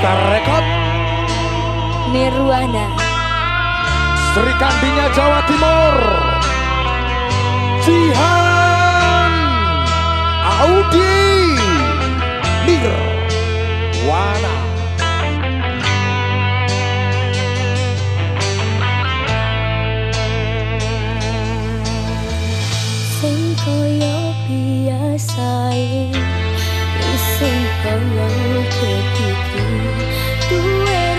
Star Record. Nirwana. Sri Kandinya Jawa Timur. Jihan. Audi. Nirwana. Sing koyo ini sing kono ketiku duwe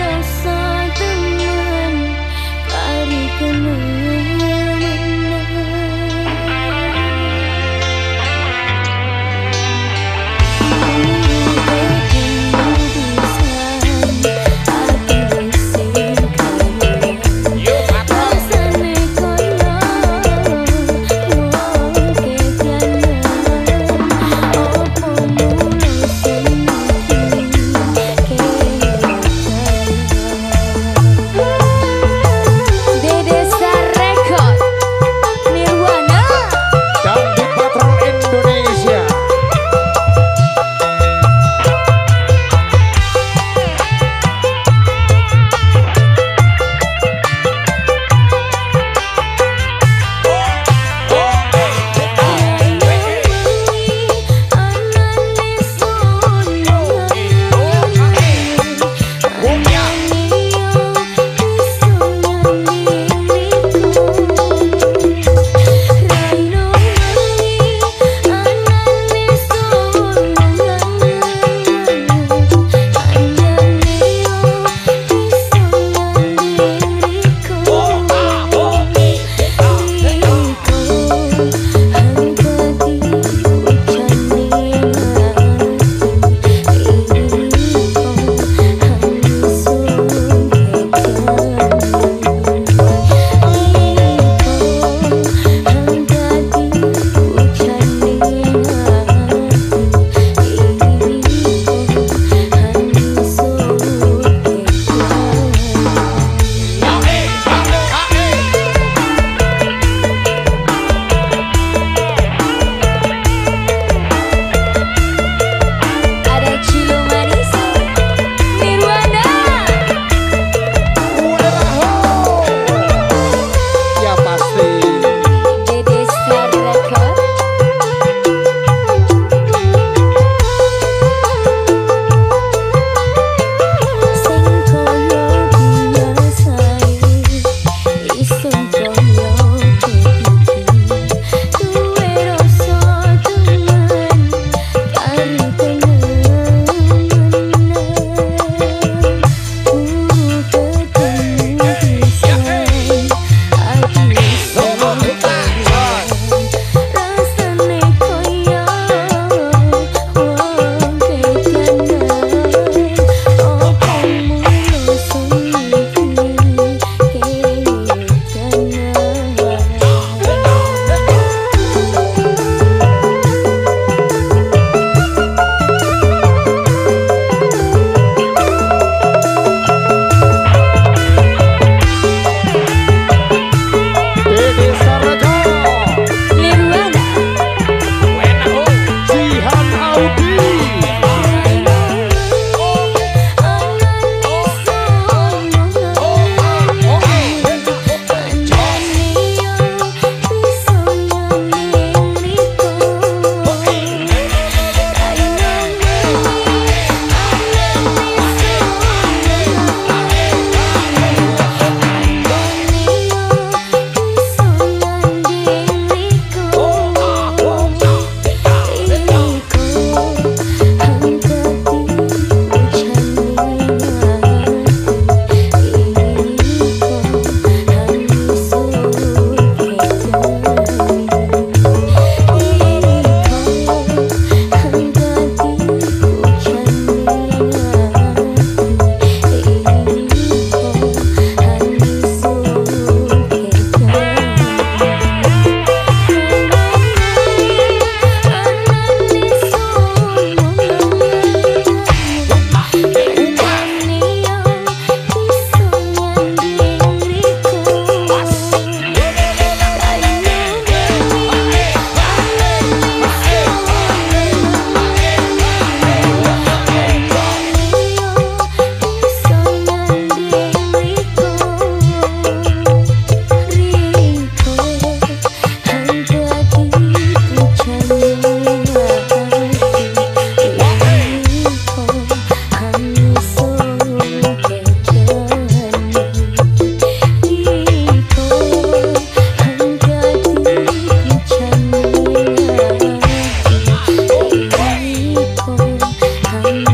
time